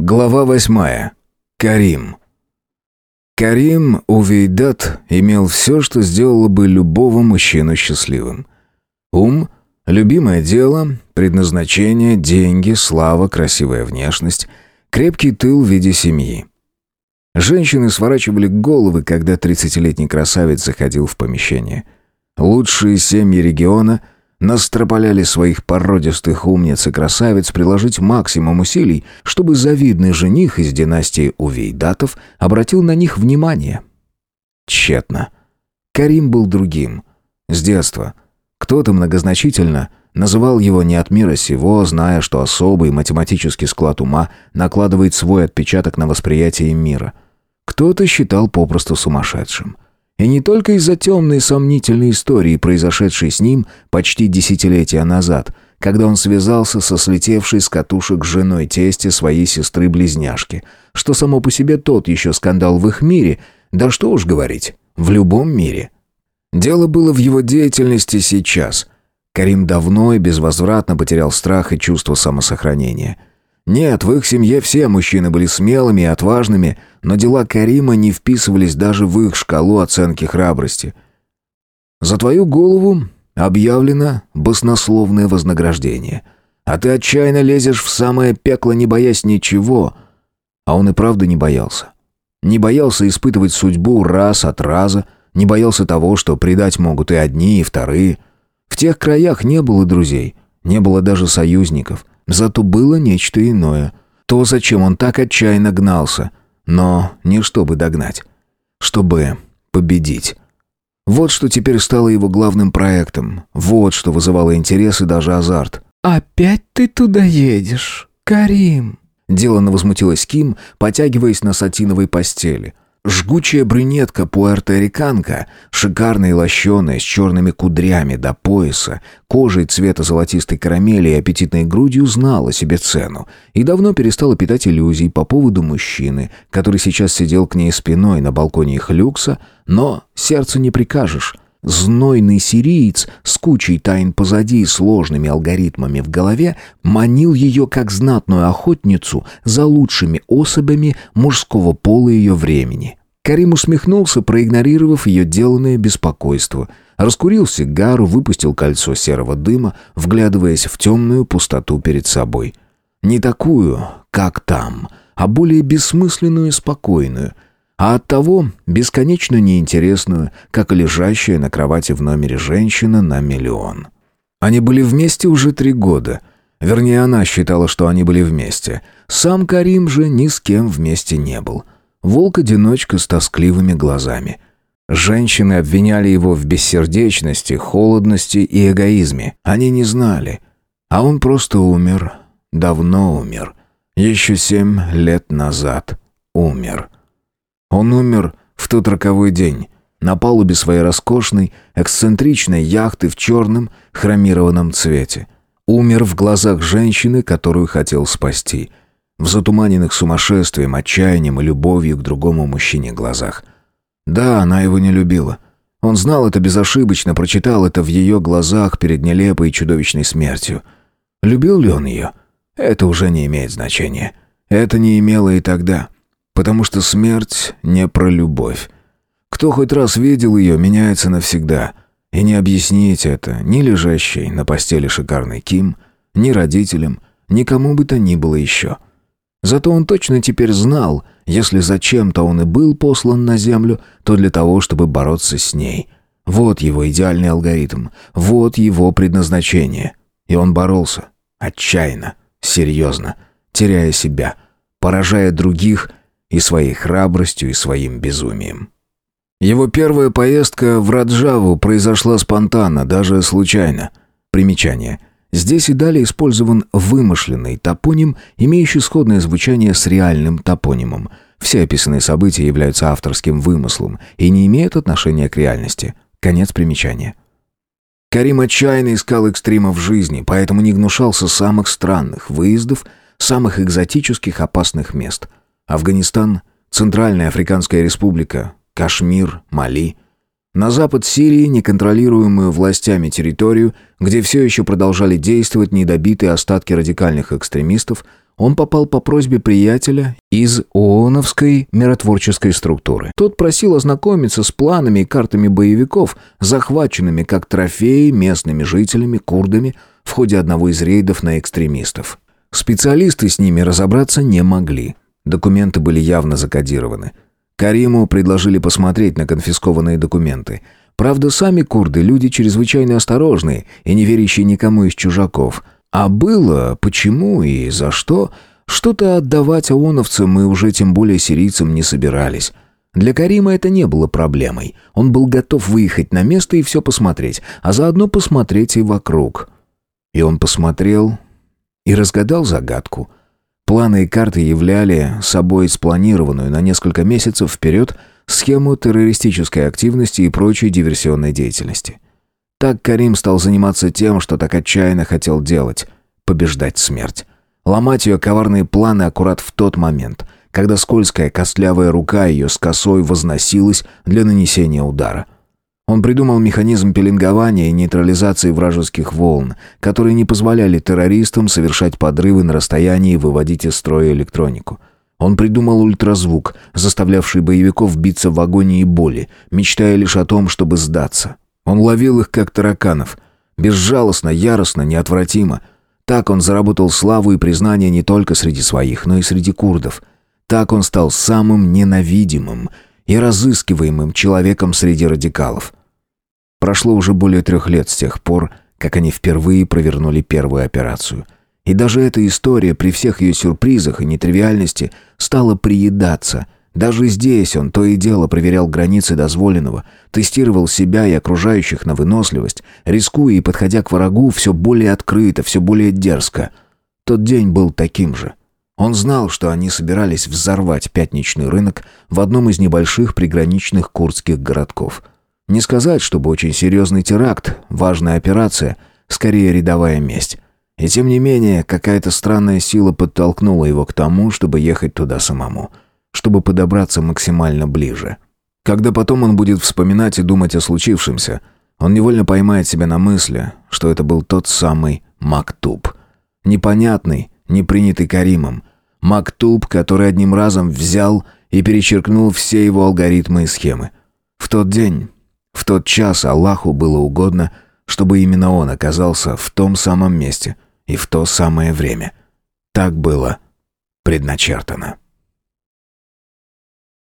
Глава восьмая. Карим. Карим Увейдат имел все, что сделало бы любого мужчину счастливым. Ум, любимое дело, предназначение, деньги, слава, красивая внешность, крепкий тыл в виде семьи. Женщины сворачивали головы, когда тридцатилетний красавец заходил в помещение. Лучшие семьи региона – настропаляли своих породистых умниц и красавиц приложить максимум усилий, чтобы завидный жених из династии Увейдатов обратил на них внимание. Тщетно. Карим был другим. С детства. Кто-то многозначительно называл его не от мира сего, зная, что особый математический склад ума накладывает свой отпечаток на восприятие мира. Кто-то считал попросту сумасшедшим – и не только из-за темной сомнительной истории, произошедшей с ним почти десятилетия назад, когда он связался со слетевшей с катушек женой тестя своей сестры-близняшки, что само по себе тот еще скандал в их мире, да что уж говорить, в любом мире. Дело было в его деятельности сейчас. Карим давно и безвозвратно потерял страх и чувство самосохранения – нет, в их семье все мужчины были смелыми и отважными, но дела Карима не вписывались даже в их шкалу оценки храбрости. За твою голову объявлено баснословное вознаграждение. А ты отчаянно лезешь в самое пекло, не боясь ничего. А он и правда не боялся. Не боялся испытывать судьбу раз от раза, не боялся того, что предать могут и одни, и вторые. В тех краях не было друзей, не было даже союзников — Зато было нечто иное. То, зачем он так отчаянно гнался. Но не чтобы догнать. Чтобы победить. Вот что теперь стало его главным проектом. Вот что вызывало интерес и даже азарт. «Опять ты туда едешь, Карим?» Делано возмутилась Ким, потягиваясь на сатиновой постели. Жгучая брюнетка пуэрториканка, шикарная и лощеная, с черными кудрями до пояса, кожей цвета золотистой карамели и аппетитной грудью знала себе цену и давно перестала питать иллюзий по поводу мужчины, который сейчас сидел к ней спиной на балконе их люкса, но сердцу не прикажешь. Знойный сириец с кучей тайн позади и сложными алгоритмами в голове манил ее как знатную охотницу за лучшими особями мужского пола ее времени. Карим усмехнулся, проигнорировав ее деланное беспокойство. Раскурил сигару, выпустил кольцо серого дыма, вглядываясь в темную пустоту перед собой. Не такую, как там, а более бессмысленную и спокойную, а оттого бесконечно неинтересную, как лежащая на кровати в номере женщина на миллион. Они были вместе уже три года. Вернее, она считала, что они были вместе. Сам Карим же ни с кем вместе не был. — Волк-одиночка с тоскливыми глазами. Женщины обвиняли его в бессердечности, холодности и эгоизме. Они не знали. А он просто умер. Давно умер. Еще семь лет назад умер. Он умер в тот роковой день. На палубе своей роскошной, эксцентричной яхты в черном, хромированном цвете. Умер в глазах женщины, которую хотел спасти – в затуманенных сумасшествием, отчаянием и любовью к другому мужчине глазах. Да, она его не любила. Он знал это безошибочно, прочитал это в ее глазах перед нелепой и чудовищной смертью. Любил ли он ее? Это уже не имеет значения. Это не имело и тогда. Потому что смерть не про любовь. Кто хоть раз видел ее, меняется навсегда. И не объяснить это ни лежащей на постели шикарной Ким, ни родителям, никому бы то ни было еще. — Зато он точно теперь знал, если зачем-то он и был послан на землю, то для того, чтобы бороться с ней. Вот его идеальный алгоритм, вот его предназначение. И он боролся. Отчаянно, серьезно, теряя себя, поражая других и своей храбростью, и своим безумием. Его первая поездка в Раджаву произошла спонтанно, даже случайно. Примечание – Здесь и далее использован вымышленный топоним, имеющий сходное звучание с реальным топонимом. Все описанные события являются авторским вымыслом и не имеют отношения к реальности. Конец примечания. Карим отчаянно искал экстрима в жизни, поэтому не гнушался самых странных выездов, самых экзотических опасных мест. Афганистан, Центральная Африканская Республика, Кашмир, Мали – на запад Сирии, неконтролируемую властями территорию, где все еще продолжали действовать недобитые остатки радикальных экстремистов, он попал по просьбе приятеля из ООНовской миротворческой структуры. Тот просил ознакомиться с планами и картами боевиков, захваченными как трофеи местными жителями, курдами, в ходе одного из рейдов на экстремистов. Специалисты с ними разобраться не могли. Документы были явно закодированы. Кариму предложили посмотреть на конфискованные документы. Правда, сами курды – люди чрезвычайно осторожные и не верящие никому из чужаков – а было, почему и за что, что-то отдавать ООНовцам мы уже тем более сирийцам не собирались. Для Карима это не было проблемой. Он был готов выехать на место и все посмотреть, а заодно посмотреть и вокруг. И он посмотрел и разгадал загадку. Планы и карты являли собой спланированную на несколько месяцев вперед схему террористической активности и прочей диверсионной деятельности – так Карим стал заниматься тем, что так отчаянно хотел делать – побеждать смерть. Ломать ее коварные планы аккурат в тот момент, когда скользкая костлявая рука ее с косой возносилась для нанесения удара. Он придумал механизм пеленгования и нейтрализации вражеских волн, которые не позволяли террористам совершать подрывы на расстоянии и выводить из строя электронику. Он придумал ультразвук, заставлявший боевиков биться в агонии боли, мечтая лишь о том, чтобы сдаться. Он ловил их, как тараканов. Безжалостно, яростно, неотвратимо. Так он заработал славу и признание не только среди своих, но и среди курдов. Так он стал самым ненавидимым и разыскиваемым человеком среди радикалов. Прошло уже более трех лет с тех пор, как они впервые провернули первую операцию. И даже эта история при всех ее сюрпризах и нетривиальности стала приедаться – даже здесь он то и дело проверял границы дозволенного, тестировал себя и окружающих на выносливость, рискуя и подходя к врагу все более открыто, все более дерзко. Тот день был таким же. Он знал, что они собирались взорвать пятничный рынок в одном из небольших приграничных курдских городков. Не сказать, чтобы очень серьезный теракт, важная операция, скорее рядовая месть. И тем не менее, какая-то странная сила подтолкнула его к тому, чтобы ехать туда самому – чтобы подобраться максимально ближе. Когда потом он будет вспоминать и думать о случившемся, он невольно поймает себя на мысли, что это был тот самый Мактуб. Непонятный, не принятый Каримом. Мактуб, который одним разом взял и перечеркнул все его алгоритмы и схемы. В тот день, в тот час Аллаху было угодно, чтобы именно он оказался в том самом месте и в то самое время. Так было предначертано.